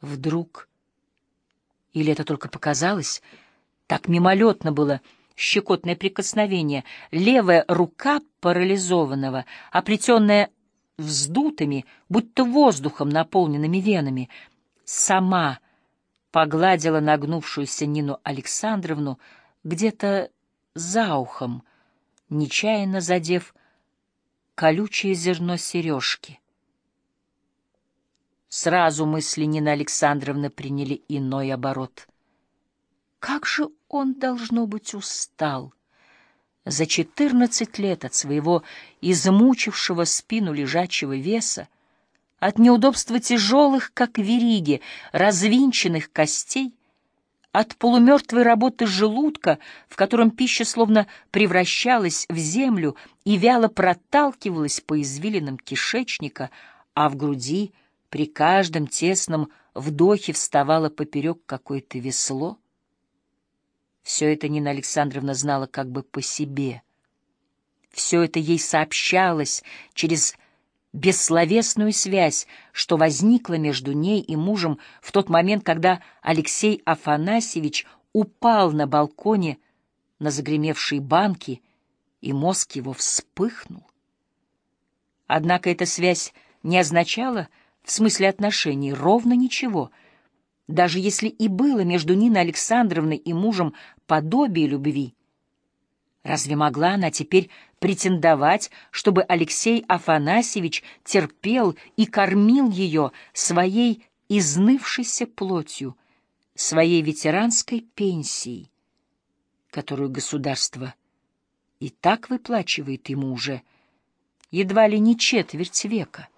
Вдруг, или это только показалось, так мимолетно было. Щекотное прикосновение, левая рука парализованного, оплетенная вздутыми, будто воздухом наполненными венами, сама погладила нагнувшуюся Нину Александровну где-то за ухом, нечаянно задев колючее зерно сережки. Сразу мысли Нины Александровны приняли иной оборот. Как же он, должно быть, устал! За четырнадцать лет от своего измучившего спину лежачего веса, от неудобства тяжелых, как вериги, развинченных костей, от полумертвой работы желудка, в котором пища словно превращалась в землю и вяло проталкивалась по извилинам кишечника, а в груди — при каждом тесном вдохе вставало поперек какое-то весло. Все это Нина Александровна знала как бы по себе. Все это ей сообщалось через бессловесную связь, что возникла между ней и мужем в тот момент, когда Алексей Афанасьевич упал на балконе на загремевшие банки, и мозг его вспыхнул. Однако эта связь не означала, в смысле отношений ровно ничего. Даже если и было между Ниной Александровной и мужем подобие любви, разве могла она теперь претендовать, чтобы Алексей Афанасьевич терпел и кормил ее своей изнывшейся плотью, своей ветеранской пенсией, которую государство и так выплачивает ему уже едва ли не четверть века?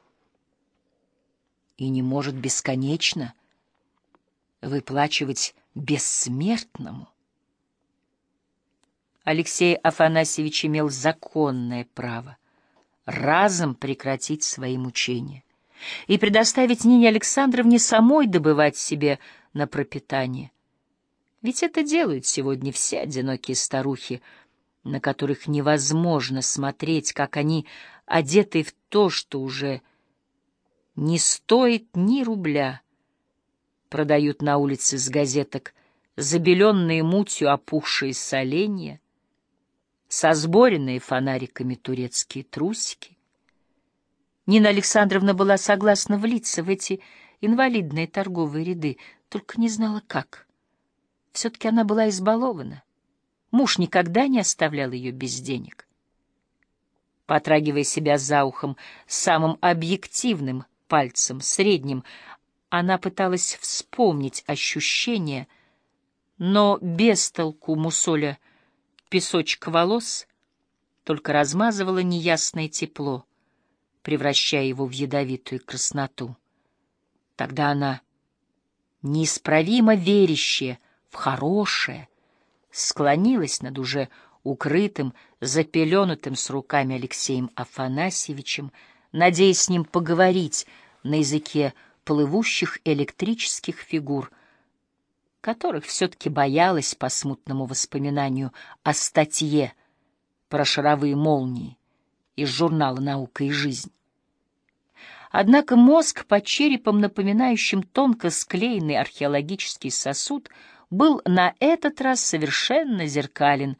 И не может бесконечно выплачивать бессмертному. Алексей Афанасьевич имел законное право разом прекратить свои мучения и предоставить Нине Александровне самой добывать себе на пропитание. Ведь это делают сегодня все одинокие старухи, на которых невозможно смотреть, как они, одеты в то, что уже не стоит ни рубля. Продают на улице с газеток забеленные мутью опухшие соленья, сосборенные фонариками турецкие трусики. Нина Александровна была согласна влиться в эти инвалидные торговые ряды, только не знала как. Все-таки она была избалована. Муж никогда не оставлял ее без денег. Потрагивая себя за ухом самым объективным пальцем, средним. Она пыталась вспомнить ощущение, но без толку мусоля песочек волос только размазывала неясное тепло, превращая его в ядовитую красноту. Тогда она, неисправимо верящая в хорошее, склонилась над уже укрытым, запеленутым с руками Алексеем Афанасьевичем, надеясь с ним поговорить на языке плывущих электрических фигур, которых все-таки боялась по смутному воспоминанию о статье про шаровые молнии из журнала «Наука и жизнь». Однако мозг под черепом, напоминающим тонко склеенный археологический сосуд, был на этот раз совершенно зеркален,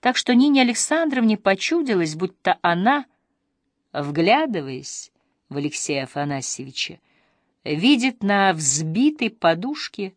так что Нине Александровне почудилось, будто она, вглядываясь в Алексея Афанасьевича, видит на взбитой подушке